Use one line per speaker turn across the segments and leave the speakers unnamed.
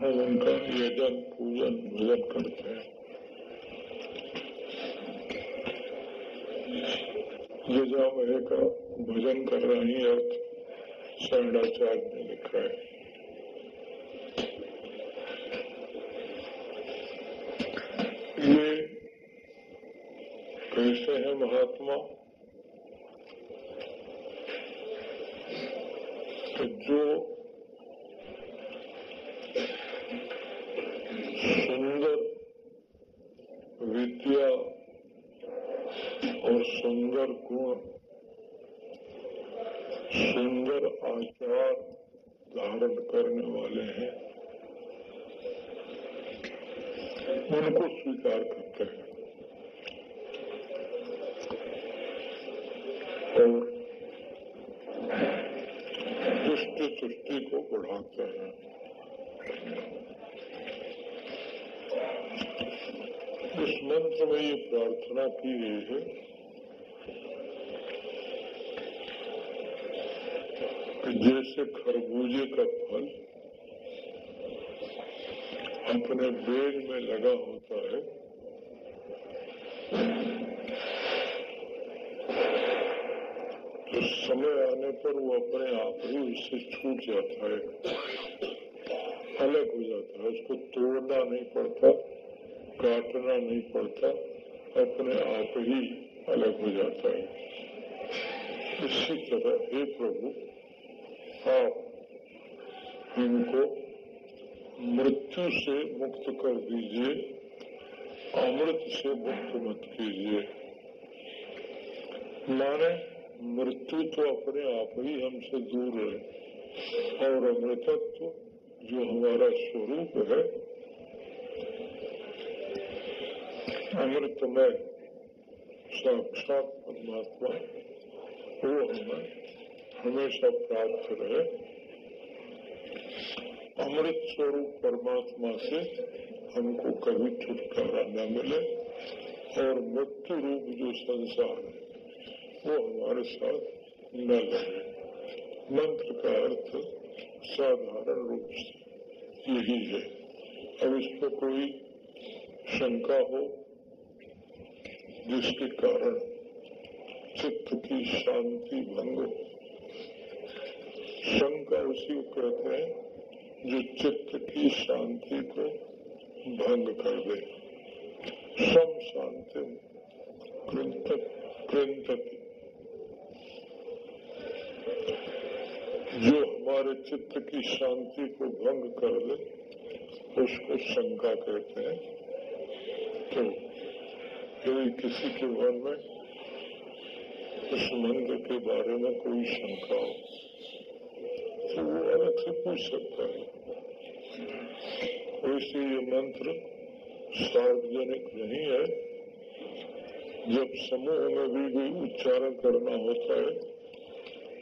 हम उनका यजन पूजन भजन करते हैं। यजामय का भजन कर रही अर्थ शरणाचार्य ने लिखा है। ये कैसे है महात्मा? तो जो सुंदर विद्या और सुंदर गुण सुंदर आचार धारण करने वाले हैं उनको स्वीकार करते हैं और दुष्ट सृष्टि को बढ़ाते हैं इस मंत्र में ये गई है जैसे खरबूजे का फल अपने बेल में लगा होता है तो समय आने पर वो अपने आप ही उससे छूट जाता है, अलग हो जाता है। उसको तोड़ना नहीं पड़ता, काटना नहीं पड़ता। अपने आप ही अलग हो जाता है। इसी तरह हे प्रभु, आप इनको मृत्यु से मुक्त कर दीजिए, अमृत से मुक्त मत कीजिए। माने, मृत्यु तो अपने आप ही हमसे दूर है और अमृतत्व जो हमारा स्वरूप है अमृतमय साक्षात परमात्मा वो हमें हमेशा प्राप्त रहे अमृत स्वरूप परमात्मा से हमको कभी छुटकारा न मिले और मृत्यु रूप जो संसार है वो हमारे साथ न लगे मंत्र का अर्थ साधारण रूप से यही है अब इसमें कोई शंका हो जिसके कारण चित्त की शांति भंग। शंका उसी को कहते हैं जो चित्त की शांति को भंग कर दे। सम शांति जो हमारे चित्त की शांति को भंग कर दे, उसको शंका कहते हैं। तो यदि किसी के मन में मंत्र के बारे में कोई शंका हो तो वो अलग से पूछ सकता है। वैसे ये मंत्र सार्वजनिक नहीं है। जब समूह में भी कोई उच्चारण करना होता है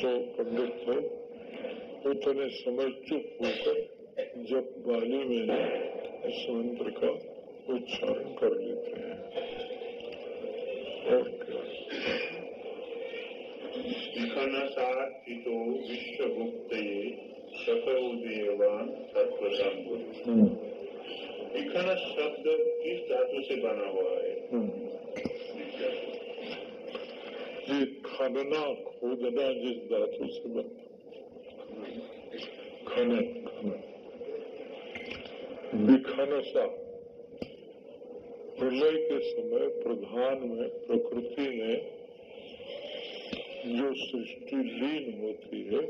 तो पंडित लोग उतने समय चुप होकर जब गाली में इस मंत्र का उच्चारण कर लेते हैं।
देवान विकन शब्द किस धातु से बना हुआ है।
ये खनना खोदना जिस धातु से बनता खनन। खनन विखनसा प्रलय के समय प्रधान में, प्रकृति में जो सृष्टि लीन होती है,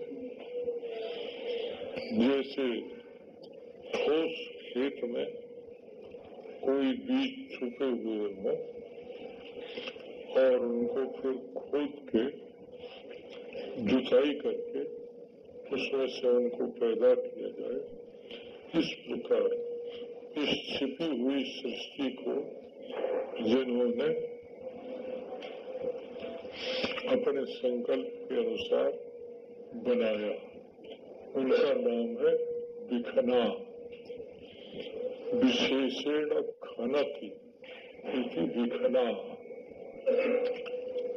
जैसे ठोस खेत में कोई बीज छुपे हुए हों और उनको फिर खोद के, जुताई करके उसमें से उनको पैदा किया जाए, इस प्रकार इस छिपी हुई सृष्टि को जिन्होंने अपने संकल्प के अनुसार बनाया। उनका नाम है विखना विशेषण खनति इति विखना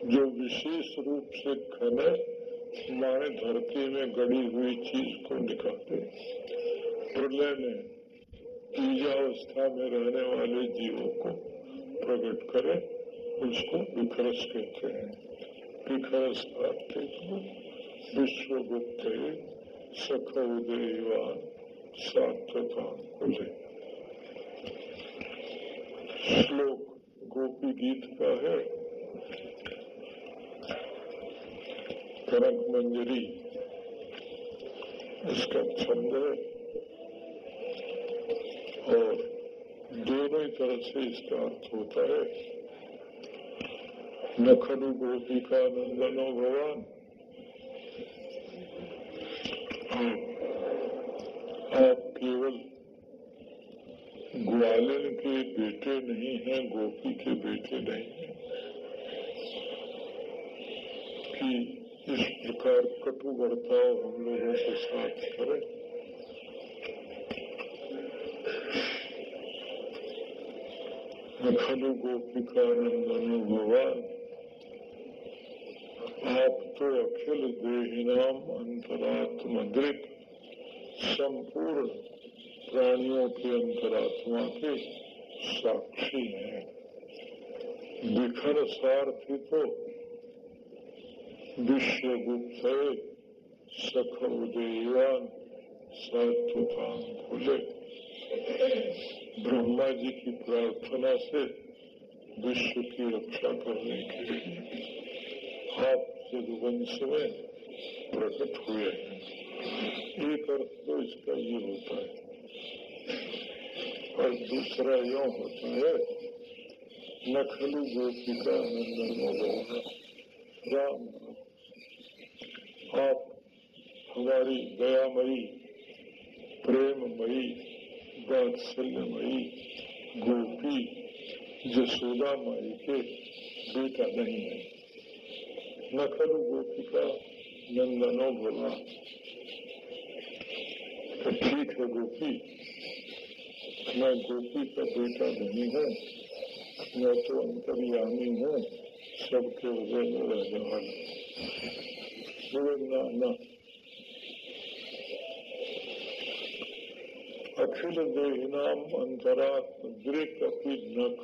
जो विशेष रूप से खने माने धरती में गड़ी हुई चीज़ को निकाले प्रलय में बीजावस्था में रहने वाले जीवों को प्रकट करे, उसको विखरस कहते हैं। विखरस विश्वगुप्त सख उदयवान सात्वतान कुले श्लोक गोपी गीत का है। करक मंजरी इसका छंद है। और दोनों ही तरह से इसका अर्थ होता है। न खलु गोपिका नंदनो भगवान आप केवल ग्वालन के बेटे नहीं हैं, गोपी के बेटे नहीं हैं। कि इस प्रकार कटु बर्ताव हम लोगों के साथ करें। खलु गोपिका नंदन भगवान आप तो अखिल देहिनाम अंतरात्म दृक संपूर्ण प्राणियों के अंतरात्मा के साक्षी हैं। विखर सारथी तो विश्वगुप्त है सख उदयवान सात्वतान खुले। ब्रह्मा जी की प्रार्थना से विश्व की रक्षा करने के लिए आप यदुवंश में प्रकट हुए एक अर्थ तो इसका ये होता है। और दूसरा यो होता है, नखलु गोपिका नंदन, राम आप हमारी दयामयी, प्रेममयी वात्सल्यमयी गोपी जसोदा माई के बेटा नहीं है। न नखलु गोपिका नंदनो बोला। तो ठीक है गोपी, मैं गोपी का बेटा नहीं हूँ, मैं तो अंतर्यामी हूँ, सबके हृदय में रहने वाला ना। अखिल देहनाम अंतरात्म अपी नख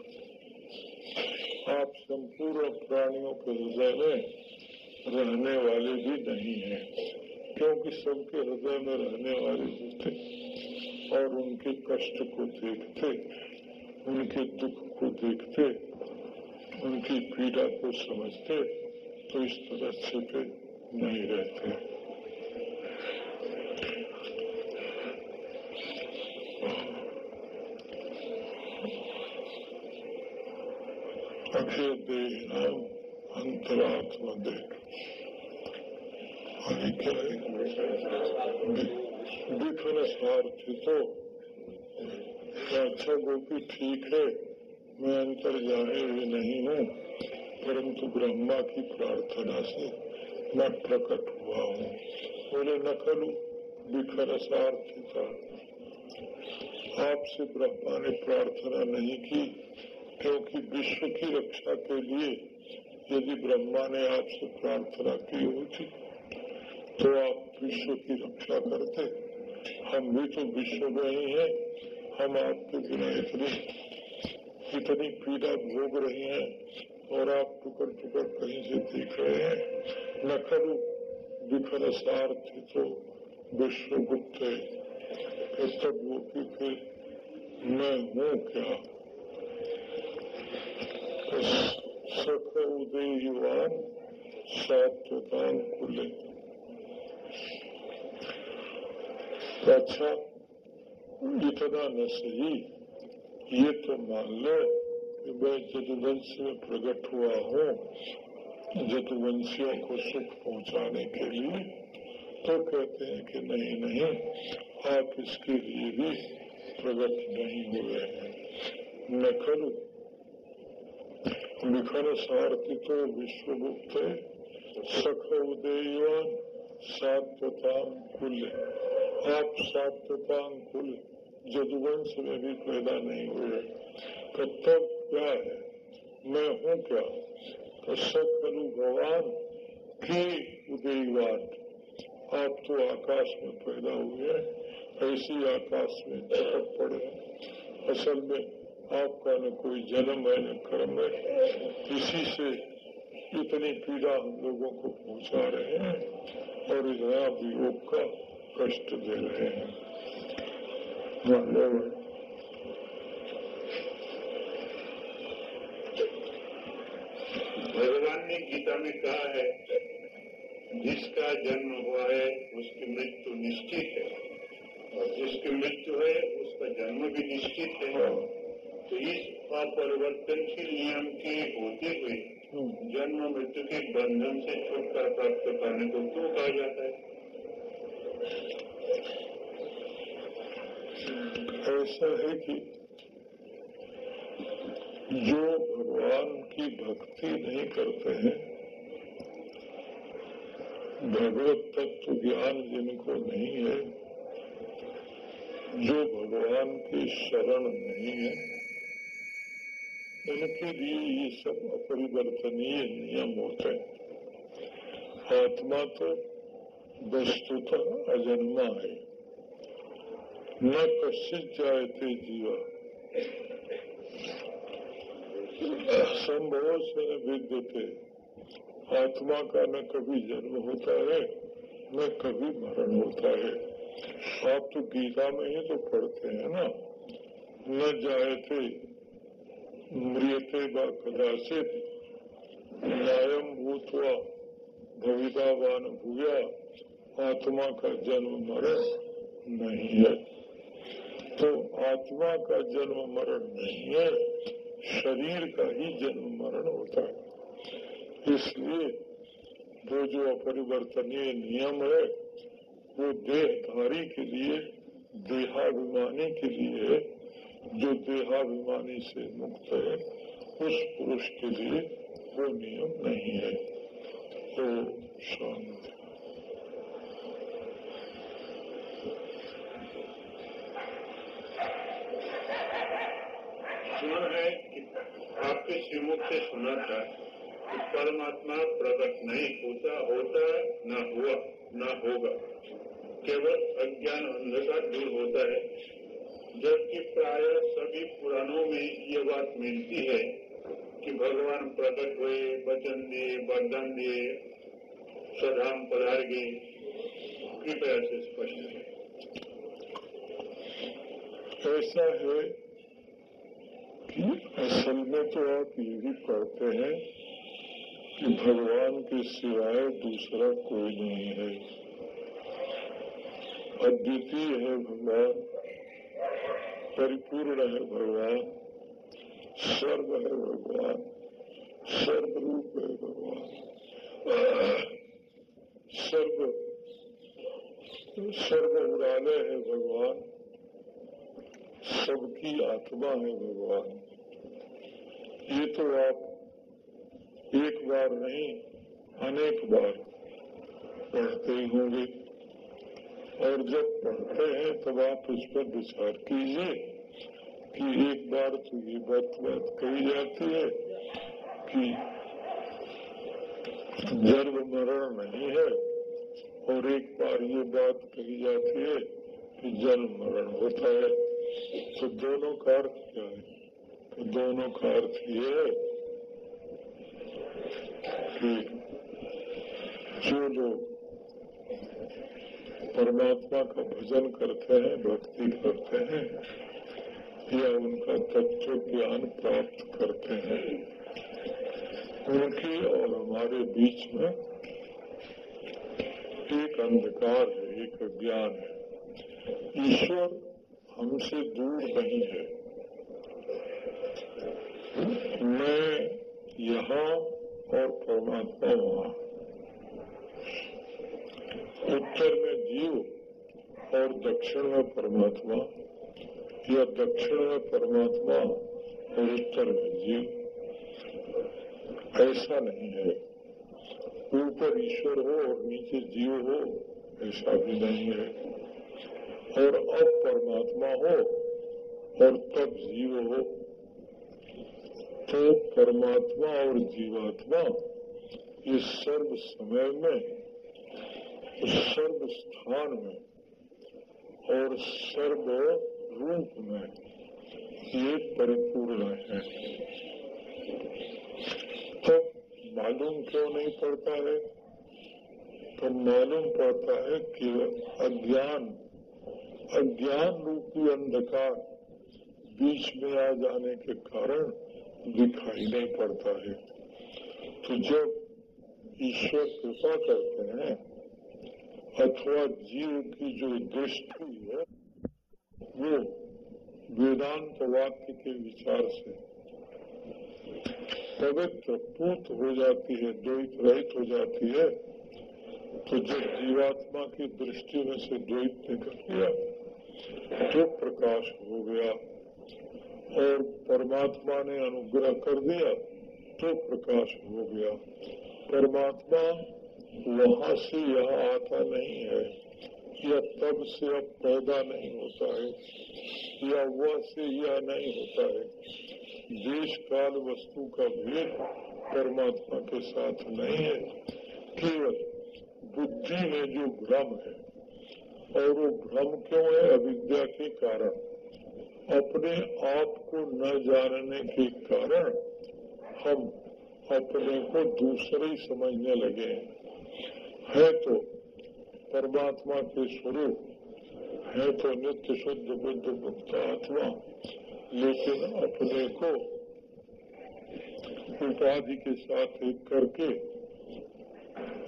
आप संपूर्ण प्राणियों के हृदय में रहने वाले भी नहीं हैं। क्योंकि सबके हृदय में रहने वाले होते और उनके कष्ट को देखते, उनके दुख को देखते, उनकी पीड़ा को समझते तो इस तरह छिपे नहीं रहते। अक्षय देहनाम अंतरात्मा देह अभी क्या है तो अच्छा गोपी ठीक है मैं अंतर जाने हुए नहीं हूँ परंतु ब्रह्मा की प्रार्थना से मैं प्रकट हुआ हूँ बोले न कलू विखर सार्थी था आपसे ब्रह्मा ने प्रार्थना नहीं की क्योंकि विश्व की रक्षा के लिए यदि ब्रह्मा ने आपसे प्रार्थना की होती तो आप विश्व की रक्षा करते। हम भी तो विश्व में ही हैं, हम आपके बिना इतनी इतनी पीड़ा भोग रही हैं, और आप टुकड़ टुकड़ कहीं से देख रहे हैं। न करो, विफल सार्थ तो विश्व गुप्त है तब वो कि मैं हूँ क्या? सख उदयवान सात्वतान कुले अच्छा इतना न सही, ये तो मान लो मैं जदुवंश में प्रकट हुआ हूँ, जदुवंशियों को सुख पहुँचाने के लिए तो कहते हैं कि नहीं नहीं, आप इसके लिए भी प्रकट नहीं हुए हैं। न करो? विखर सारथी तो विश्वगुप्त सख उदयवान सात्वताम कुल आप सात्वताम कुल जदुवंश में भी पैदा नहीं हुए तो तब क्या है? मैं हूँ क्या? तो सब कलु भगवान कि उदयवान। आप तो आकाश में पैदा हुए ऐसी आकाश में चटक पड़े असल में आपका न कोई जन्म है न कर्म है। इसी से इतनी पीड़ा हम लोगों को पहुँचा रहे हैं और इतना वियोग का कष्ट दे रहे हैं।
भगवान ने गीता में कहा है जिसका जन्म हुआ है उसकी मृत्यु निश्चित है। और जिसकी मृत्यु है उसका जन्म भी निश्चित है। हाँ। तो इस अपरिवर्तनशील नियम के होते हुए हम्म। जन्म मृत्यु के बंधन से छुटकारा प्राप्त करने को क्यों कहा जाता है
ऐसा है कि जो भगवान की भक्ति नहीं करते हैं भगवत तत्व ज्ञान जिनको नहीं है जो भगवान की शरण नहीं है उनके लिए ये सब अपरिवर्तनीय नियम होते हैं आत्मा तो वस्तुतः अजन्मा है न कश्चित जायते जीवा संभव से विद्यते आत्मा का न कभी जन्म होता है, न कभी मरण होता है। आप तो गीता में ही तो पढ़ते हैं ना। न जायते मृियते व कदाचित न्यायम भूतवा भवितावान भूया, आत्मा का जन्म मरण नहीं है। तो आत्मा का जन्म मरण नहीं है, शरीर का ही जन्म मरण होता है। इसलिए वो जो अपरिवर्तनीय नियम है, वो देहधारी के लिए, देहाभिमानी के लिए जो देहाभिमानी से मुक्त है, उस पुरुष के लिए वो नियम नहीं है। तो शांति।
सुना है कि आपके श्रीमुख से सुना था कि परमात्मा प्रकट नहीं होता होता न हुआ, न होगा। केवल अज्ञान अंधकार दूर होता है। जबकि प्राय सभी पुराणों में ये बात मिलती है कि भगवान प्रकट हुए, वचन दिए, वरदान दिए सधाम पधार गए। कृपया से स्पष्ट है
ऐसा है कि असल में तो आप ये भी पढ़ते हैं कि भगवान के सिवाय दूसरा कोई नहीं है। अद्वितीय है भगवान। परिपूर्ण है भगवान सर्व है भगवान सर्वरूप है भगवान सर्व सर्व उड़ाने है भगवान सबकी आत्मा है भगवान। ये तो आप एक बार नहीं, अनेक बार पढ़ते ही होंगे। और जब पढ़ते हैं तब आप उस पर विचार कीजिए कि एक बार तो ये बात बात कही जाती है कि जन्म मरण नहीं है और एक बार ये बात कही जाती है कि जन्म मरण होता है। तो दोनों का अर्थ क्या है? तो दोनों का अर्थ ये है कि जो लोग परमात्मा का भजन करते हैं, भक्ति करते हैं, या उनका तत्व ज्ञान प्राप्त करते हैं। उनके और हमारे बीच में एक अंधकार है, एक ज्ञान है। ईश्वर हमसे दूर नहीं है। मैं यहाँ और परमात्मा वहाँ। उत्तर में जीव और दक्षिण में परमात्मा, या दक्षिण में परमात्मा और उत्तर में जीव। ऐसा नहीं है। ऊपर ईश्वर हो और नीचे जीव हो, ऐसा भी नहीं है। और अब परमात्मा हो और तब जीव हो। तो परमात्मा और जीवात्मा इस सर्व समय में सर्व स्थान में और सर्व रूप में ये परिपूर्ण है। तो मालूम क्यों नहीं पड़ता है? तो मालूम पड़ता है कि अज्ञान अज्ञान रूपी अंधकार बीच में आ जाने के कारण दिखाई नहीं पड़ता है। तो जब ईश्वर कृपा करते हैं अथवा जीव की जो दृष्टि है, वो वेदांत वाक्य के विचार से पवित्र पूत हो जाती है, द्वैत रहित हो जाती है तो जब जीवात्मा की दृष्टि में से द्वैत निकल गया तो प्रकाश हो गया और परमात्मा ने अनुग्रह कर दिया तो प्रकाश हो गया। परमात्मा वहाँ से यहाँ आता नहीं है, या तब से अब पैदा नहीं होता है, या वह से यह नहीं होता है। देश काल वस्तु का भेद परमात्मा के साथ नहीं है, केवल बुद्धि में जो भ्रम है। और वो भ्रम क्यों है? अविद्या के कारण। अपने आप को न जानने के कारण हम अपने को दूसरे समझने लगे है। तो परमात्मा के स्वरूप, है तो नित्य शुद्ध बुद्ध मुक्त आत्मा। लेकिन अपने को उपाधि के साथ एक करके,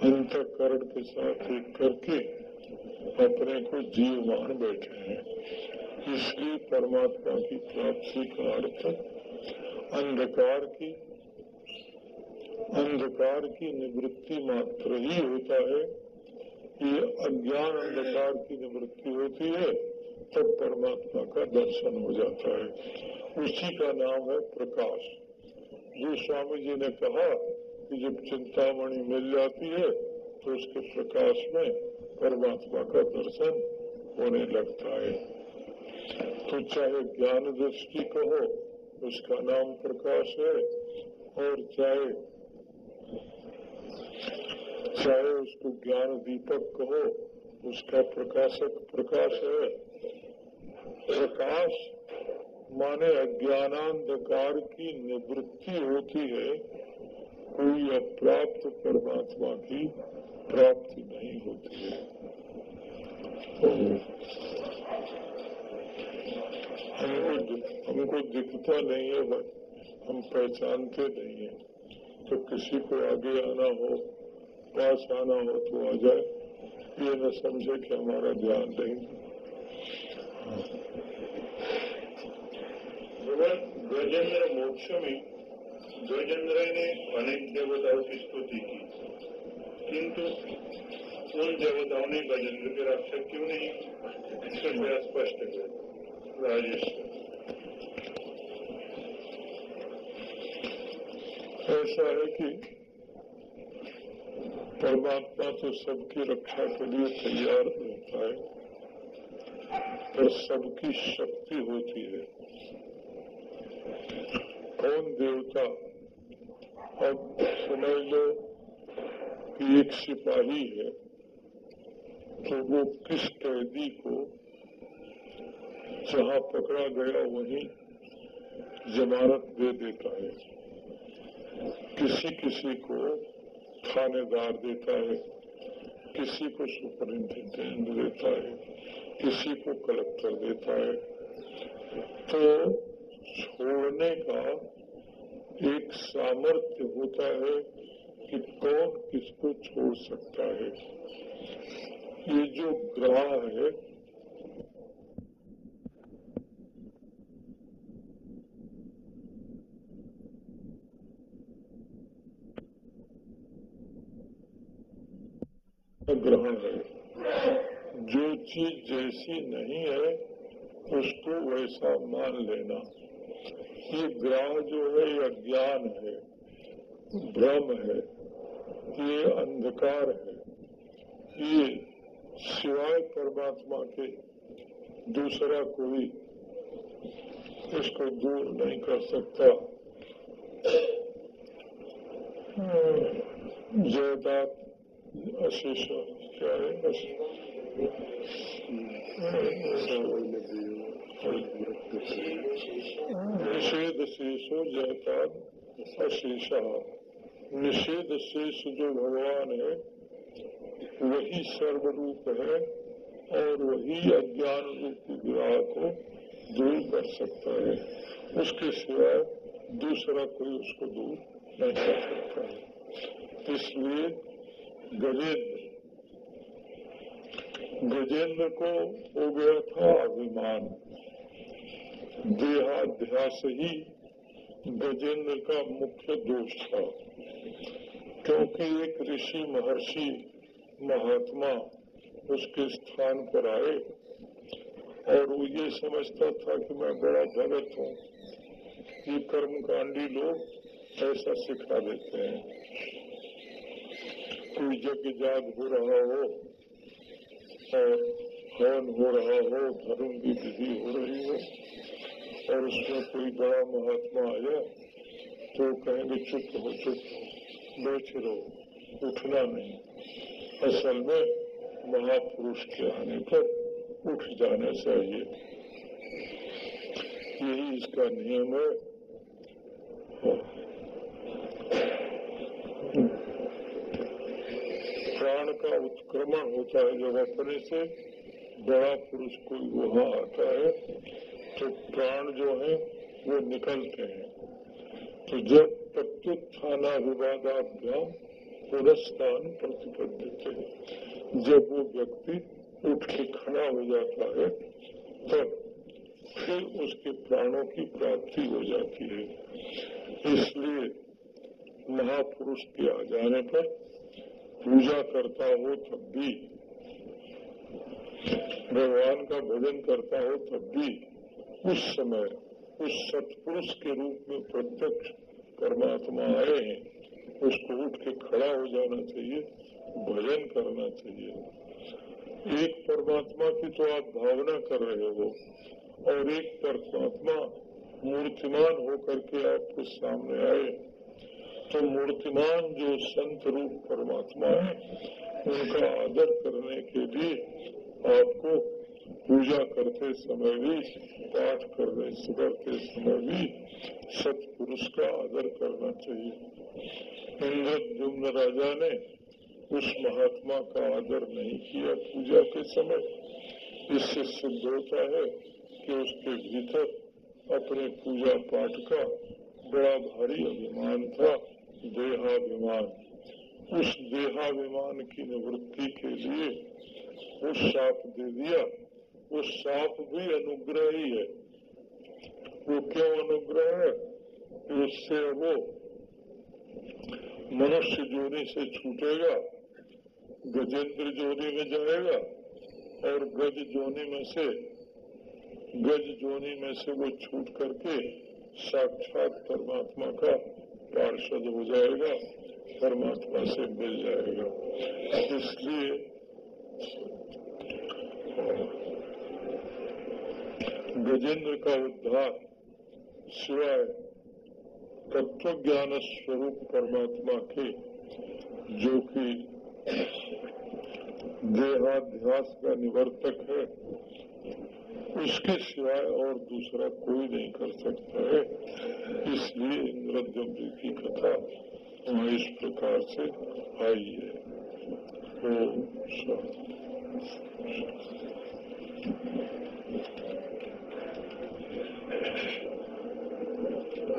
अंतकरण के साथ एक करके अपने को जीव मान बैठे हैं। इसलिए परमात्मा की प्राप्ति का अर्थ अंधकार की अंधकार की निवृत्ति मात्र ही होता है। ये अज्ञान अंधकार की निवृत्ति होती है, तब परमात्मा का दर्शन हो जाता है। उसी का नाम है प्रकाश। जो स्वामी जी ने कहा कि जब चिंतामणि मिल जाती है तो उसके प्रकाश में परमात्मा का दर्शन होने लगता है। तो चाहे ज्ञान दृष्टि कहो, उसका नाम प्रकाश है, और चाहे चाहे उसको ज्ञान दीपक कहो, उसका प्रकाशक प्रकाश है। प्रकाश माने अज्ञानांधकार की निवृत्ति होती है। कोई अप्राप्त परमात्मा की प्राप्ति नहीं होती है। हमको हमको दिखता नहीं है, हम पहचानते नहीं है। तो किसी को आगे आना हो, पास आना हो तो आ जाए। ये न समझे कि हमारा ध्यान नहीं
गजेंद्र मोक्ष में गजेंद्र ने अनेक देवताओं की स्तुति की। किंतु उन देवताओं ने गजेंद्र की रक्षा क्यों नहीं? कृपया स्पष्ट कर राजेश।
ऐसा है कि परमात्मा तो सबकी रक्षा के लिए तैयार रहता है पर सबकी शक्ति होती है। कौन देवता? अब समझ लो कि एक सिपाही है तो वो किस कैदी को जहाँ पकड़ा गया वहीं जमानत दे देता है। किसी किसी को थानेदार देता है, किसी को सुपरिंटेंडेंट देता है, किसी को कलेक्टर देता है। तो छोड़ने का एक सामर्थ्य होता है कि कौन किसको छोड़ सकता है। ये जो ग्राह है ग्रहण है। जो चीज़ जैसी नहीं है, उसको वैसा मान लेना। ये ग्रह जो है, ये अज्ञान है, भ्रम है, ये अंधकार है। ये सिवाय परमात्मा के दूसरा कोई इसको दूर नहीं कर सकता। जयदात है निषेध अशेष निषेध शेष जो भगवान है वही सर्वरूप है और वही अज्ञान रूप विवाह को दूर कर सकता है उसके सिवाय दूसरा कोई उसको दूर नहीं कर सकता है इसलिए गजेंद्र। गजेंद्र को हो गया था अभिमान। देहाध्यास ही गजेंद्र का मुख्य दोष था, क्योंकि एक ऋषि महर्षि महात्मा उसके स्थान पर आए और वो ये समझता था कि मैं बड़ा भगत हूँ, ये कर्मकांडी लोग ऐसा सिखा देते हैं। कोई यज्ञ जाग हो रहा हो और हवन हो रहा हो धर्म की विधि हो रही हो और उसमें कोई बड़ा महात्मा आया तो कहेंगे, चुप हो चुप हो बैठे रहो, उठना नहीं। असल में महापुरुष के आने पर उठ जाना चाहिए। यही इसका नियम है। प्राण का उत्क्रमण होता है, जब अपने से बड़ा पुरुष कोई वहाँ आता है तो प्राण जो है, वो निकलते हैं। तो जब प्रत्युत्थाना विवादाभ्याम पुरस्तान प्रतिबद्ध जब वो व्यक्ति उठ के खड़ा हो जाता है, तब फिर उसके प्राणों की प्राप्ति हो जाती है। इसलिए महापुरुष के आ जाने पर पूजा करता हो तब भी, भगवान का भजन करता हो तब भी, उस समय उस सतपुरुष के रूप में प्रत्यक्ष परमात्मा आए हैं, उसको उठ के खड़ा हो जाना चाहिए, भजन करना चाहिए। एक परमात्मा की तो आप भावना कर रहे हो, और एक परमात्मा मूर्तिमान होकर के आपके सामने आए। तो मूर्तिमान जो संत रूप परमात्मा है, उनका आदर करने के लिए आपको पूजा करते समय भी, पाठ करने करते समय भी सतपुरुष का आदर करना चाहिए। इंद्र जुम्न राजा ने उस महात्मा का आदर नहीं किया पूजा के समय। इससे सिद्ध होता है कि उसके भीतर अपने पूजा पाठ का बड़ा भारी अभिमान था। देहाभिमान, उस देहाभिमान की निवृत्ति के लिए वो साप दे दिया। वो साप भी अनुग्रह ही है। वो क्यों अनुग्रह है? उससे वो मनुष्य जोनी से छूटेगा, गजेंद्र जोनी में जाएगा, और गज जोनी में से, गज जोनी में से वो छूट करके साक्षात परमात्मा का पार्षद हो जाएगा, परमात्मा से मिल जाएगा। इसलिए गजेंद्र का उद्धार सिवाय तत्व ज्ञान स्वरूप परमात्मा के, जो कि देहाध्यास का निवर्तक है उसके सिवाय और दूसरा कोई नहीं कर सकता है। इसलिए इंद्रद्युम जी की कथा इस प्रकार से आई है।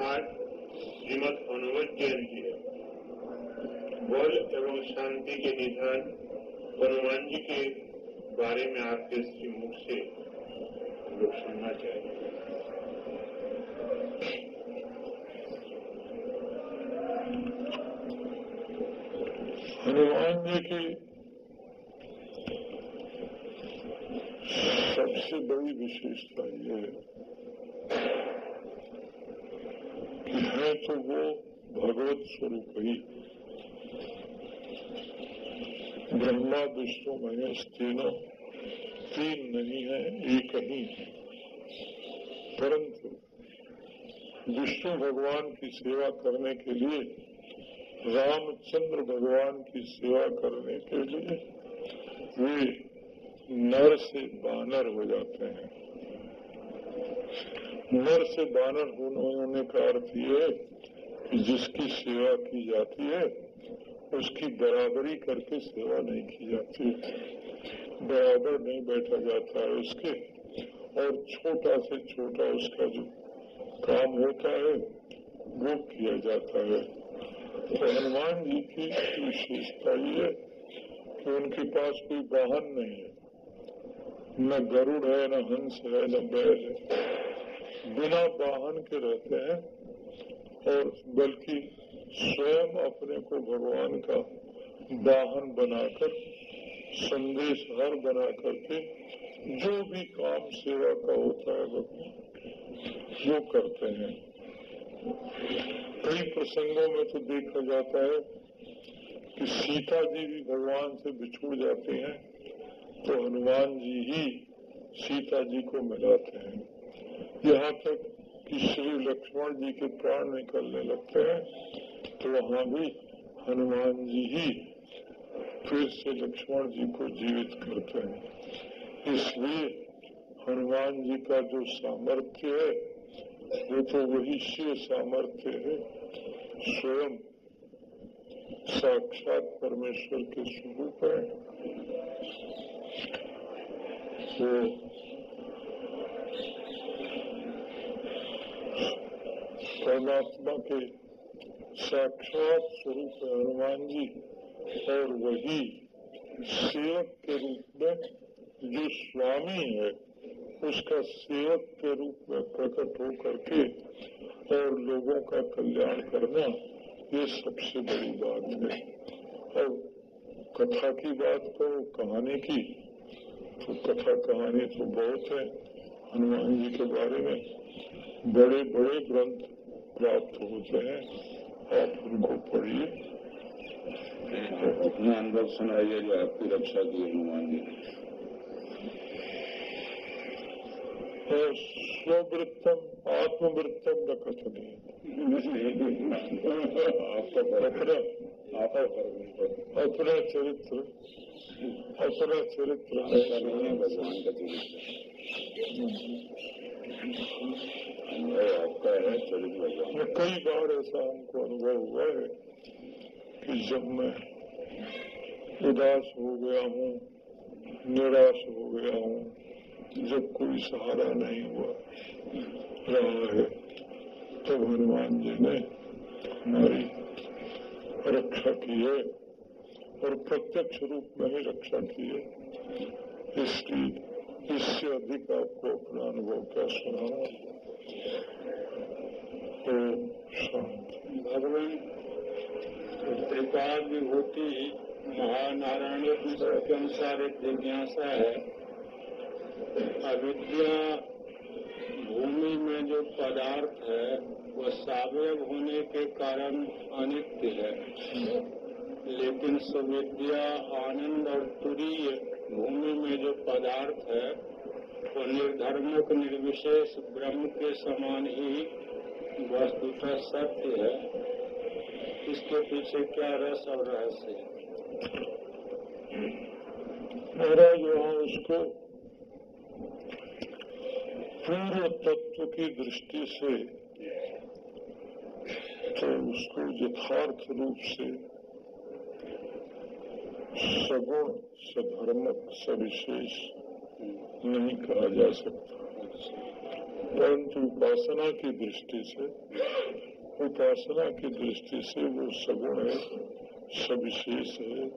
आज श्रीमद अनुवत जैन जी बल एवं शांति के निधान हनुमान जी के बारे में आपके श्रीमुख से लोग सुनना चाहिए
हनुमान जी की सबसे बड़ी विशेषता ये कि है तो वो भगवत स्वरूप ही ब्रह्मा विष्णु महेश तीनों तीन नहीं है एक ही है। परंतु विष्णु भगवान की सेवा करने के लिए, रामचंद्र भगवान की सेवा करने के लिए वे नर से बानर हो जाते हैं। नर से बानर होने का अर्थ ये कि जिसकी सेवा की जाती है, उसकी बराबरी करके सेवा नहीं की जाती। बराबर नहीं बैठा जाता है उसके, और छोटा से छोटा उसका जो काम होता है, वो किया जाता है। तो हनुमान जी की विशेषता ये कि उनके पास कोई वाहन नहीं है। न गरुड़ है, न हंस है, न बैल है। बिना वाहन के रहते हैं, और बल्कि स्वयं अपने को भगवान का वाहन बनाकर संदेश हर बना करके जो भी काम सेवा का होता है वो करते हैं। कई प्रसंगों में तो देखा जाता है कि सीता जी भी भगवान से बिछुड़ जाते हैं तो हनुमान जी ही सीता जी को मिलाते हैं। यहाँ तक कि श्री लक्ष्मण जी के प्राण निकलने लगते हैं तो वहाँ भी हनुमान जी ही फिर से लक्ष्मण जी को जीवित करते हैं इसलिए हनुमान जी का जो सामर्थ्य है वो तो वही शिव सामर्थ्य है स्वयं साक्षात परमेश्वर के स्वरूप है वो परमात्मा के साक्षात स्वरूप हनुमान जी और वही सेवक के रूप में जो स्वामी है, उसका सेवक के रूप में प्रकट हो करके और लोगों का कल्याण करना ये सबसे बड़ी बात है। और कथा की बात तो कहानी की तो कथा कहानी तो बहुत है, हनुमान जी के बारे में बड़े बड़े ग्रंथ प्राप्त होते हैं, आप उनको पढ़िए।
अपने अनुभव सुनाइए जो आपकी रक्षा की हनुमान जी
और स्ववृत्तम आत्मवृत्तम न कथनी अपना अपना चरित्र अपना चरित्र
भगवान का चरित्र आपका है चरित्र
कई बार ऐसा हमको अनुभव हुआ है कि जब मैं उदास हो गया हूँ, निराश हो गया हूँ, जब कोई सहारा नहीं हुआ, रहा है तो हनुमान जी ने हमारी रक्षा की है और प्रत्यक्ष रूप में ही रक्षा की है। इसकी, इससे अधिक आपको अपना अनुभव क्या सुना तो शांत।
भगवान त्रिकाल विभूति महानारायण के अनुसार एक जिज्ञासा है। अविद्या भूमि में जो पदार्थ है, वह सावयव होने के कारण अनित्य है। लेकिन सुविद्या, आनंद और तुरीय भूमि में जो पदार्थ है वो निर्धर्मक, निर्विशेष ब्रह्म के समान ही वस्तुतः सत्य है। इसके पीछे क्या रस और रहस्य है?
महाराज वहाँ उसको पूर्व तत्व की दृष्टि से तो उसको यथार्थ रूप से सगुण, सधर्मक, सविशेष नहीं कहा जा सकता। परंतु उपासना की दृष्टि से उपासना की दृष्टि से वो सगुण है, सविशेष है,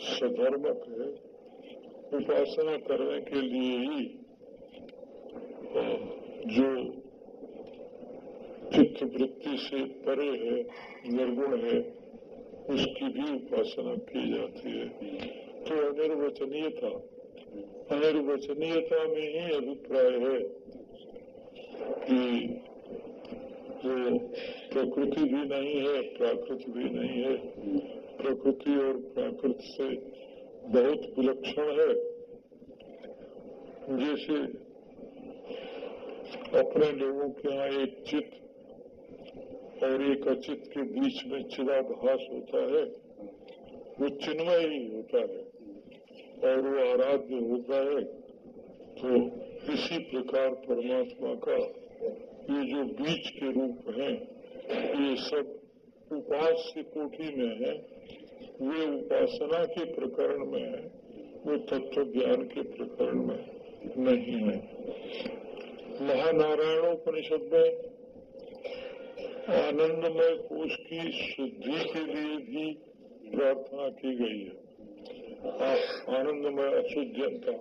सधर्मक है। उपासना करने के लिए ही जो चित्त वृत्ति से परे है, निर्गुण है, उसकी भी उपासना की जाती है। तो अनिर्वचनीयता अनिर्वचनीयता में ही अभिप्राय है कि प्रकृति भी नहीं है, प्राकृत भी नहीं है। प्रकृति और प्राकृत से बहुत विलक्षण है। जैसे अपने लोगों के यहाँ एक चित्त और एक अचित के बीच में चिदाभास होता है, वो चिन्मय ही होता है और वो आराध्य होता है। तो इसी प्रकार परमात्मा का ये जो बीच के रूप है। ये सब उपास्य कोटि में है। वे उपासना के प्रकरण में है। वो तत्व ज्ञान के प्रकरण में नहीं है। महानारायणोपनिषद में आनंदमय कोष की शुद्धि के लिए भी प्रार्थना की गई है। आनंदमय अशुद्धता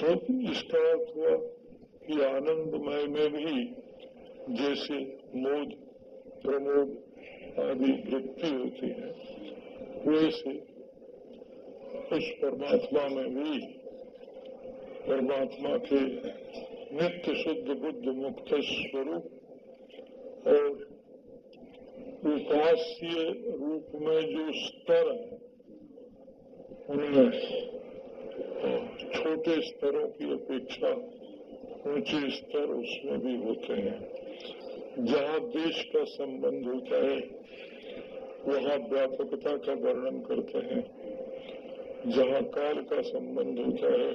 तो इसका अर्थ हुआ कि आनंदमय में भी जैसे मोद, प्रमोद आदि वृत्ति होती है, वैसे उस परमात्मा में भी परमात्मा के नित्य शुद्ध बुद्ध मुक्त स्वरूप और उपास्य रूप में जो स्तर है उनमें छोटे स्तरों की अपेक्षा ऊँचे स्तर उसमें भी होते हैं। जहाँ देश का संबंध होता है, वहाँ व्यापकता का वर्णन करते हैं। जहाँ काल का संबंध होता है,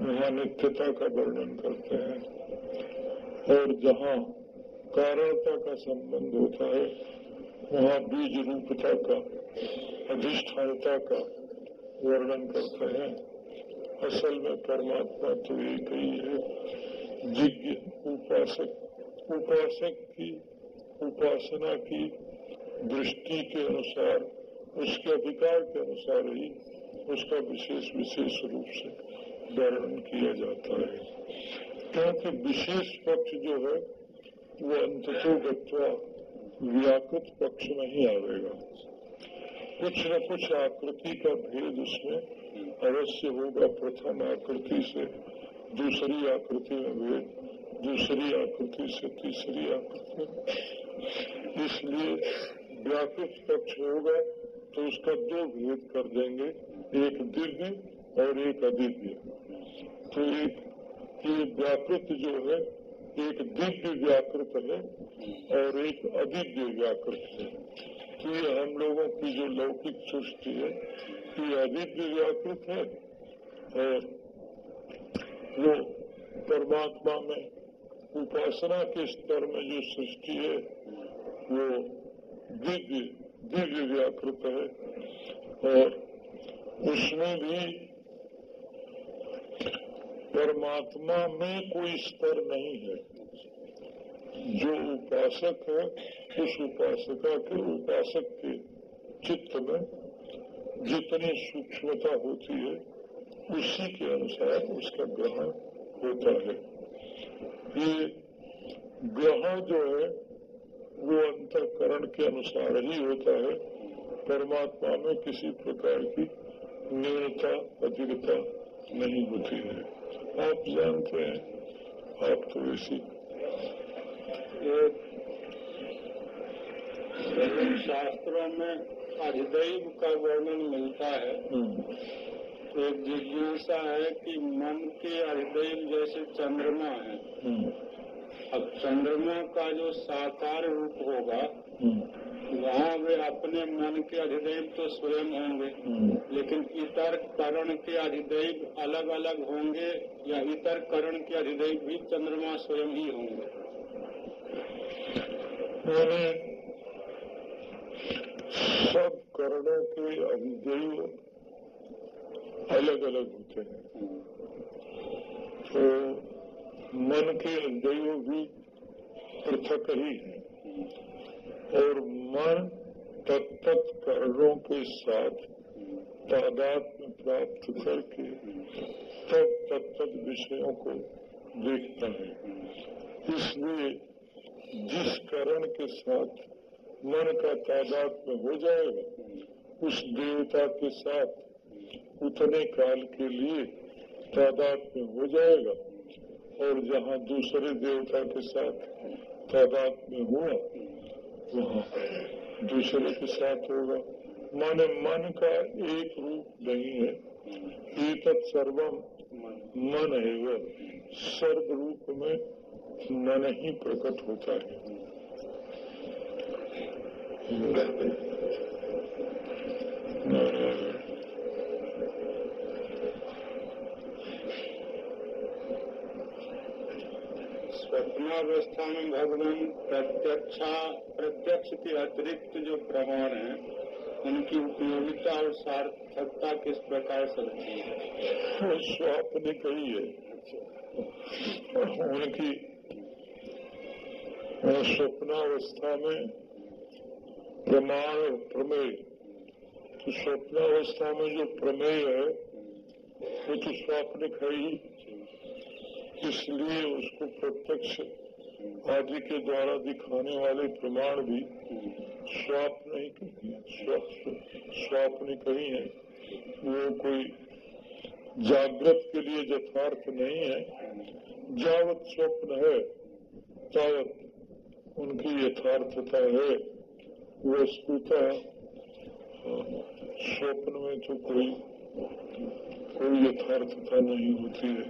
वहाँ नित्यता का वर्णन करते हैं। और जहाँ कारणता का संबंध होता है, वहाँ बीज रूपता का, अधिष्ठानता का वर्णन करते हैं। असल में परमात्मा तो एक ही है। जिज्ञ, उपासक उपासक की, उपासना की दृष्टि के अनुसार, उसके अधिकार के अनुसार ही उसका विशेष विशेष रूप से वर्णन किया जाता है। क्योंकि विशेष पक्ष जो है, वो अंततो गत्वा व्याकृत पक्ष में ही आवेगा। कुछ न कुछ आकृति का भेद उसमें अवश्य होगा प्रथम आकृति से, दूसरी आकृति में भेद दूसरी आकृति से तीसरी आकृति इसलिए व्याकृत पक्ष होगा तो उसका दो भेद कर देंगे, एक दिव्य और एक अदिव्य तो एक, ये व्याकृत जो है, एक दिव्य व्याकृत है और एक अदिव्य व्याकृत है। तो ये हम लोगों की जो लौकिक सृष्टि है ये अदिव्य व्याकृत है। और वो परमात्मा में उपासना के स्तर में जो सृष्टि है, वो दिव्य दिव्य व्याकृत है। और उसमें भी परमात्मा में कोई स्तर नहीं है। जो उपासक है, उस उपासका के उपासक के चित्त में जितनी सूक्ष्मता होती है, उसी के अनुसार उसका ग्रहण होता है। ये ग्रहण जो है, वो अंतकरण के अनुसार ही होता है। परमात्मा में किसी प्रकार की न्यूनता अधिकता नहीं होती है। आप जानते हैं, आप तो ऐसी
शास्त्रों में अधिदैव का वर्णन मिलता है। तो एक जिज्ञासा है कि मन के अधिदैव जैसे चंद्रमा है। अब चंद्रमा का जो साकार रूप होगा वहाँ वे अपने मन के अधिदैव तो स्वयं होंगे लेकिन इतर करण के अधिदैव अलग अलग होंगे या इतर करण के अधिदैव भी चंद्रमा स्वयं ही होंगे।
सब करणों के अधिदेव अलग अलग होते हैं। तो मन के अधिदेव भी पृथक ही है। और मन तत्त करणों के साथ तादाद में प्राप्त करके तब तत्त विषयों को देखता है। इसलिए जिस करण के साथ मन का तादाद में हो जाएगा। उस देवता के साथ उतने काल के लिए तादाद में हो जाएगा। और जहाँ दूसरे देवता के साथ तादाद में हुआ, वहाँ दूसरे के साथ होगा। माने मन का एक रूप नहीं है। एक सर्वम मन है वह सर्व रूप में मन ही प्रकट होता है।
स्वप्नावस्था में भगवान प्रत्यक्षा प्रत्यक्ष के अतिरिक्त जो प्रमाण है, उनकी उपयोगिता और सार्थकता किस प्रकार से रखी है?
स्वप्न कही है। उनकी स्वप्नावस्था में प्रमाण प्रमेय। तो स्वप्नावस्था में जो प्रमेय है, वो तो स्वप्निक है ही। इसलिए उसको प्रत्यक्ष आदि के द्वारा दिखाने वाले प्रमाण भी स्वाप नहीं कही स्वाप नहीं कही है। वो कोई जागृत के लिए यथार्थ नहीं है। जावत स्वप्न है, तावत उनकी यथार्थता है। वस्तुता स्वप्न में तो कोई कोई यथार्थता नहीं होती। है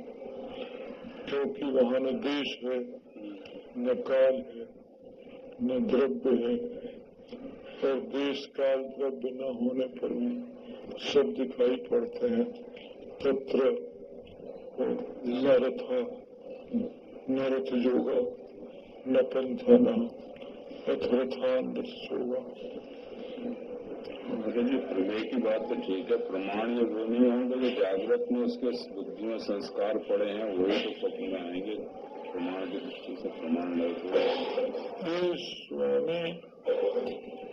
क्योंकि वहाँ न देश है, न काल है, न द्रव्य है। और देश काल द्रव्य न होने पर भी सब दिखाई पड़ते हैं। तत्र न रथा न रथ योगा, न पंथा न
जी प्रमेय की बात तो ठीक है प्रमाण जब वो नहीं होंगे जो जागृत में उसके बुद्धि में संस्कार पड़े हैं वही तो स्वप्न में आएँगे प्रमाण की दृष्टि से प्रमाण
स्वामी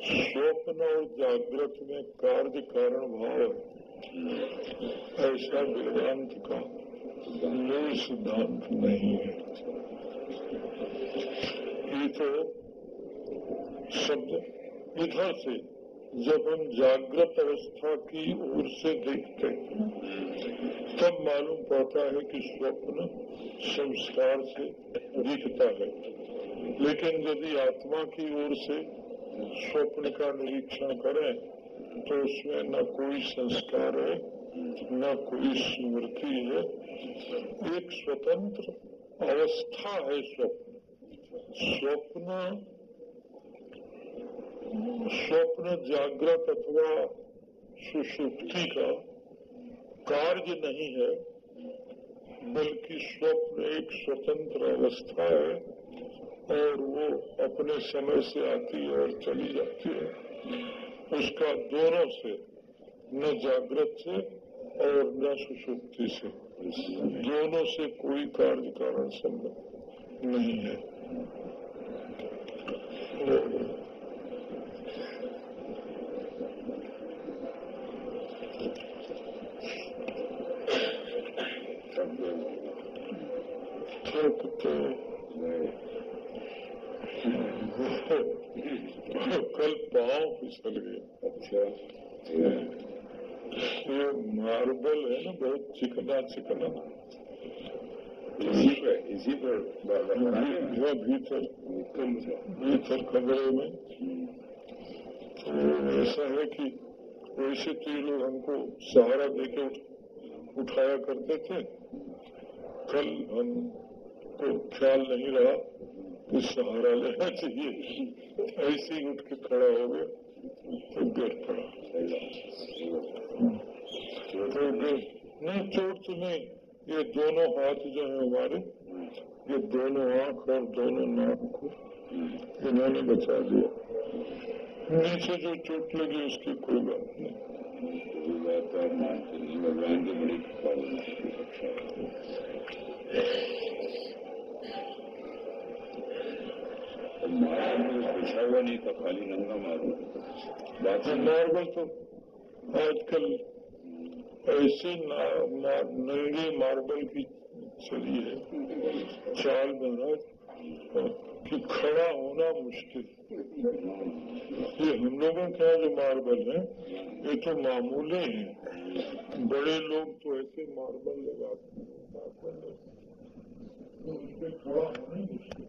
स्वप्न और जागृत में कार्य कारण भाव ऐसा वेदांत का सिद्धांत नहीं है ये तो शब्द। इधर से जब हम जागृत अवस्था की ओर से देखते हैं, तब मालूम पड़ता है कि स्वप्न संस्कार से दिखता है। लेकिन यदि आत्मा की ओर से स्वप्न का निरीक्षण करें तो उसमें न कोई संस्कार है, न कोई स्मृति है। एक स्वतंत्र अवस्था है स्वप्न। स्वप्न स्वप्न जागृत अथवा सुषुप्ति का कार्य नहीं है, बल्कि स्वप्न एक स्वतंत्र अवस्था है और वो अपने समय से आती है और चली जाती है। उसका दोनों से, न जागृत से और न सुषुप्ति से। दोनों से कोई कार्य कारण संबंध नहीं है कल पाँव फिसल गए
अच्छा
ये मार्बल है ना बहुत चिकना चिकना
इसी पर इसी पर
भीतर भीतर कमरे में तो ऐसा है कि वैसे तो ये लोग हमको सहारा देके उठाया करते थे कल हमको ख्याल नहीं रहा कि सहारा लेना चाहिए ऐसे ही उठ के खड़ा हो गया तो तो नहीं चोट तो नहीं ये दोनों हाथ जो है हमारे ये दोनों आँख और दोनों नाक को इन्होंने बचा दिया नीचे जो चोट लगी उसकी कोई बात नहीं
भगवान की बड़ी मार्बल बिछा हुआ नहीं था खाली नंगा मार्बल
बात मार्बल तो आजकल ऐसे मार, नंगे मार्बल की चली है। चाल महाराज कि खड़ा होना मुश्किल। ये हम लोगों के यहाँ जो मार्बल है ये तो मामूली है। बड़े लोग तो ऐसे मार्बल लगाते हैं। तो उस खड़ा होना मुश्किल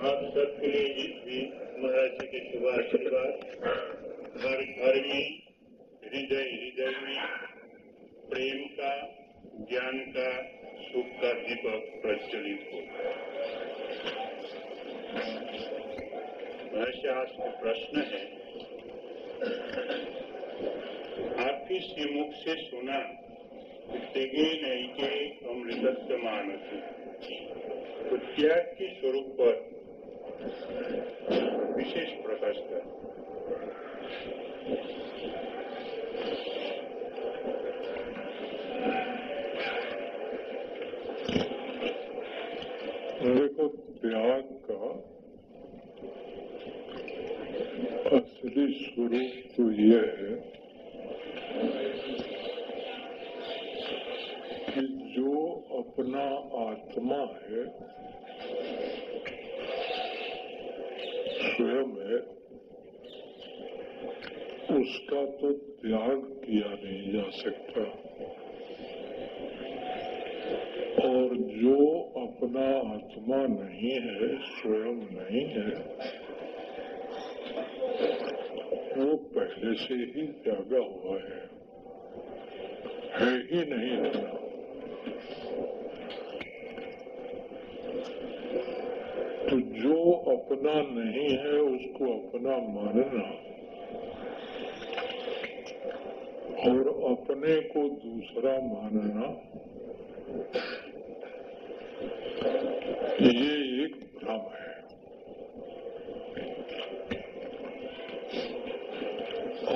आप सबके लिए भी महाराज के शुभ आशीर्वाद घर में हृदय हृदय में प्रेम का ज्ञान का सुख का दीपक प्रज्वलित हो का प्रश्न है, आपके श्रीमुख से सुना नहीं के अमृतत्व मानस त्याग के स्वरूप पर विशेष प्रकाश कर
देखो त्याग का असली स्वरूप तो यह है कि जो अपना आत्मा है स्वयं है उसका तो त्याग किया नहीं जा सकता। और जो अपना आत्मा नहीं है, स्वयं नहीं है, वो पहले से ही त्यागा हुआ है। है ही नहीं इतना तो जो अपना नहीं है, उसको अपना मानना। और अपने को दूसरा मानना। ये एक भ्रम है।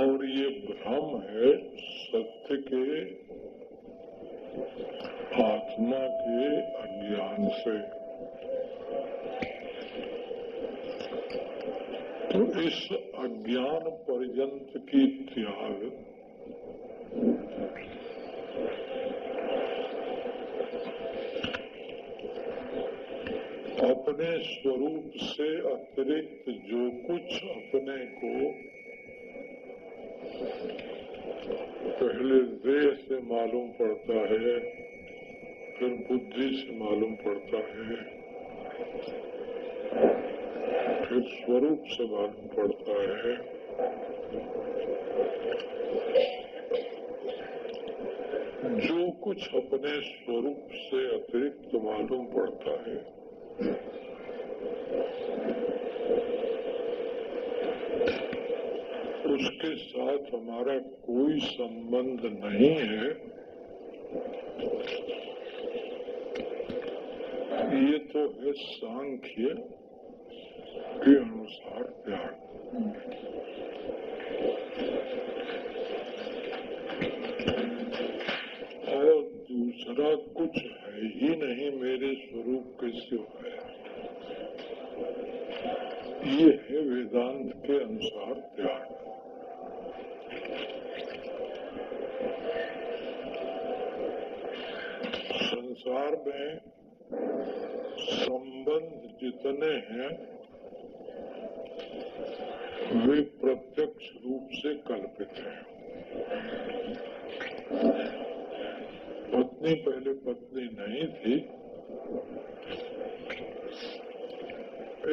और ये भ्रम है सत्य के, आत्मा के अज्ञान से। तो इस अज्ञान पर्यंत की त्याग अपने स्वरूप से अतिरिक्त जो कुछ अपने को पहले देह से मालूम पड़ता है, फिर बुद्धि से मालूम पड़ता है। फिर स्वरूप से मालूम पड़ता है। जो कुछ अपने स्वरूप से अतिरिक्त मालूम पड़ता है। उसके साथ हमारा कोई संबंध नहीं है। ये तो है सांख्य। के अनुसार त्याग और दूसरा कुछ है ही नहीं, मेरे स्वरूप कैसे है ये है वेदांत के अनुसार त्याग। संसार में संबंध जितने हैं वे प्रत्यक्ष रूप से कल्पित है। पत्नी पहले पत्नी नहीं थी।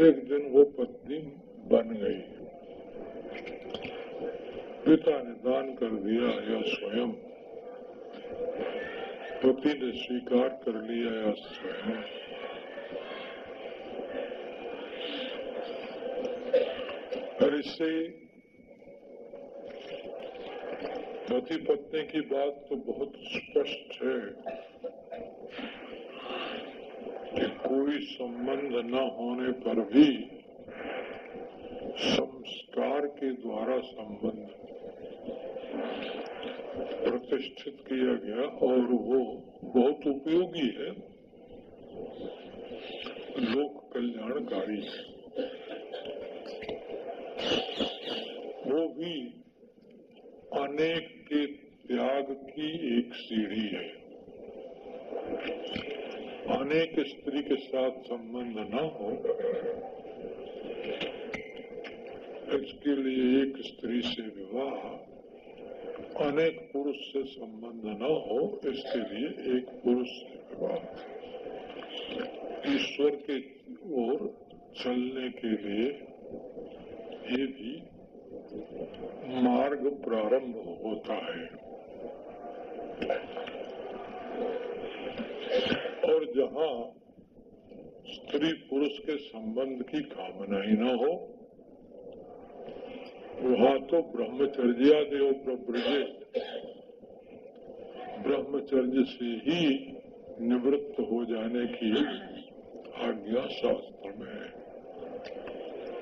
एक दिन वो पत्नी बन गई। पिता ने दान कर दिया या स्वयं। पति ने स्वीकार कर लिया या स्वयं। और इससे पति पत्नी की बात तो बहुत स्पष्ट है कि कोई संबंध न होने पर भी संस्कार के द्वारा संबंध प्रतिष्ठित किया गया और वो बहुत उपयोगी है। लोक कल्याणकारी। है वो भी अनेक के त्याग की एक सीढ़ी है। अनेक स्त्री के साथ संबंध न हो, इसके लिए एक स्त्री से विवाह, अनेक पुरुष से संबंध न हो, इसके लिए एक पुरुष से विवाह। ईश्वर के ओर चलने के लिए ये भी मार्ग प्रारंभ होता है। और जहाँ स्त्री पुरुष के संबंध की कामना ही न हो, वहाँ तो ब्रह्मचर्या देव प्रब्रजे ब्रह्मचर्य से ही निवृत्त हो जाने की आज्ञा शास्त्र में है।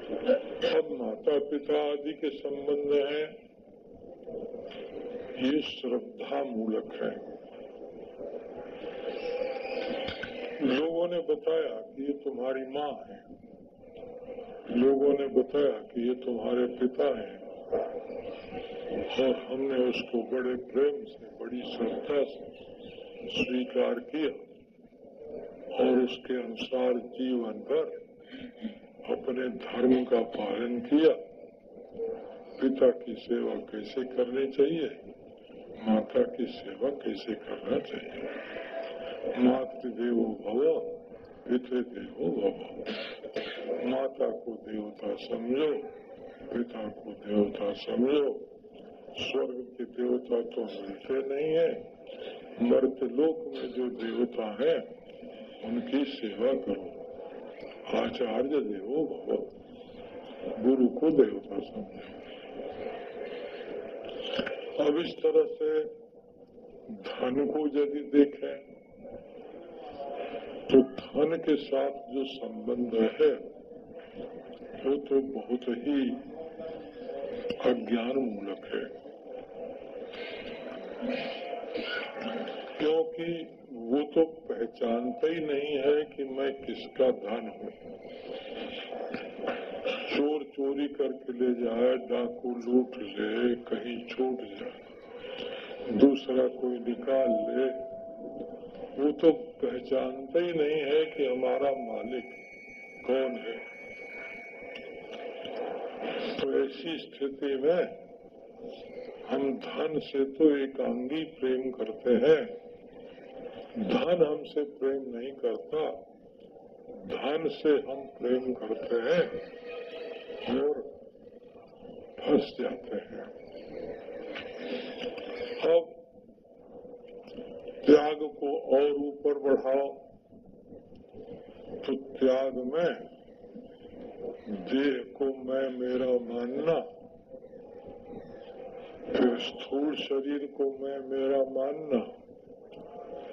अब माता पिता आदि के संबंध है। ये श्रद्धा मूलक है। लोगों ने बताया कि ये तुम्हारी माँ है। लोगों ने बताया कि ये तुम्हारे पिता हैं। और हमने उसको बड़े प्रेम से, बड़ी श्रद्धा से स्वीकार किया। और उसके अनुसार जीवन भर अपने धर्म का पालन किया। पिता की सेवा कैसे करनी चाहिए? माता की सेवा कैसे करना चाहिए? मातृदेवो भव पितृ देवो भव। माता को देवता समझो, पिता को देवता समझो। स्वर्ग के देवता तो मिलते नहीं है। मर्त लोक में जो देवता है, उनकी सेवा करो। आचार्य देवो भव गुरु को देवता समझो अब इस तरह से धन को यदि देखें तो धन के साथ जो संबंध है वो तो बहुत ही अज्ञान मूलक है क्योंकि वो तो पहचानता ही नहीं है कि मैं किसका धन हूँ। चोर चोरी करके ले जाए, डाकू लूट ले, कहीं छूट जाए, दूसरा कोई निकाल ले, वो तो पहचानता ही नहीं है कि हमारा मालिक कौन है। तो ऐसी स्थिति में हम धन से तो एकांगी प्रेम करते हैं। धन हमसे प्रेम नहीं करता, धन से हम प्रेम करते हैं और फंस जाते हैं। अब त्याग को और ऊपर बढ़ाओ तो त्याग में देह को मैं, मेरा मानना, फिर स्थूल शरीर को मैं, मेरा मानना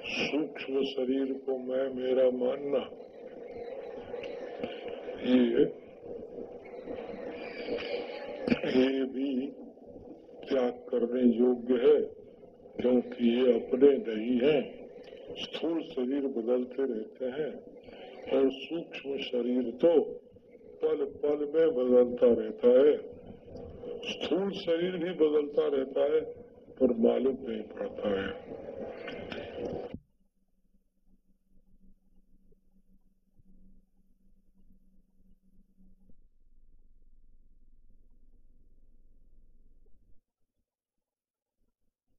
सूक्ष्म शरीर को मैं, मेरा मानना। ये ये भी त्याग करने योग्य है, क्योंकि ये अपने नहीं है। स्थूल शरीर बदलते रहते हैं, और सूक्ष्म शरीर तो पल पल में बदलता रहता है। स्थूल शरीर भी बदलता रहता है, पर मालूम नहीं पड़ता है।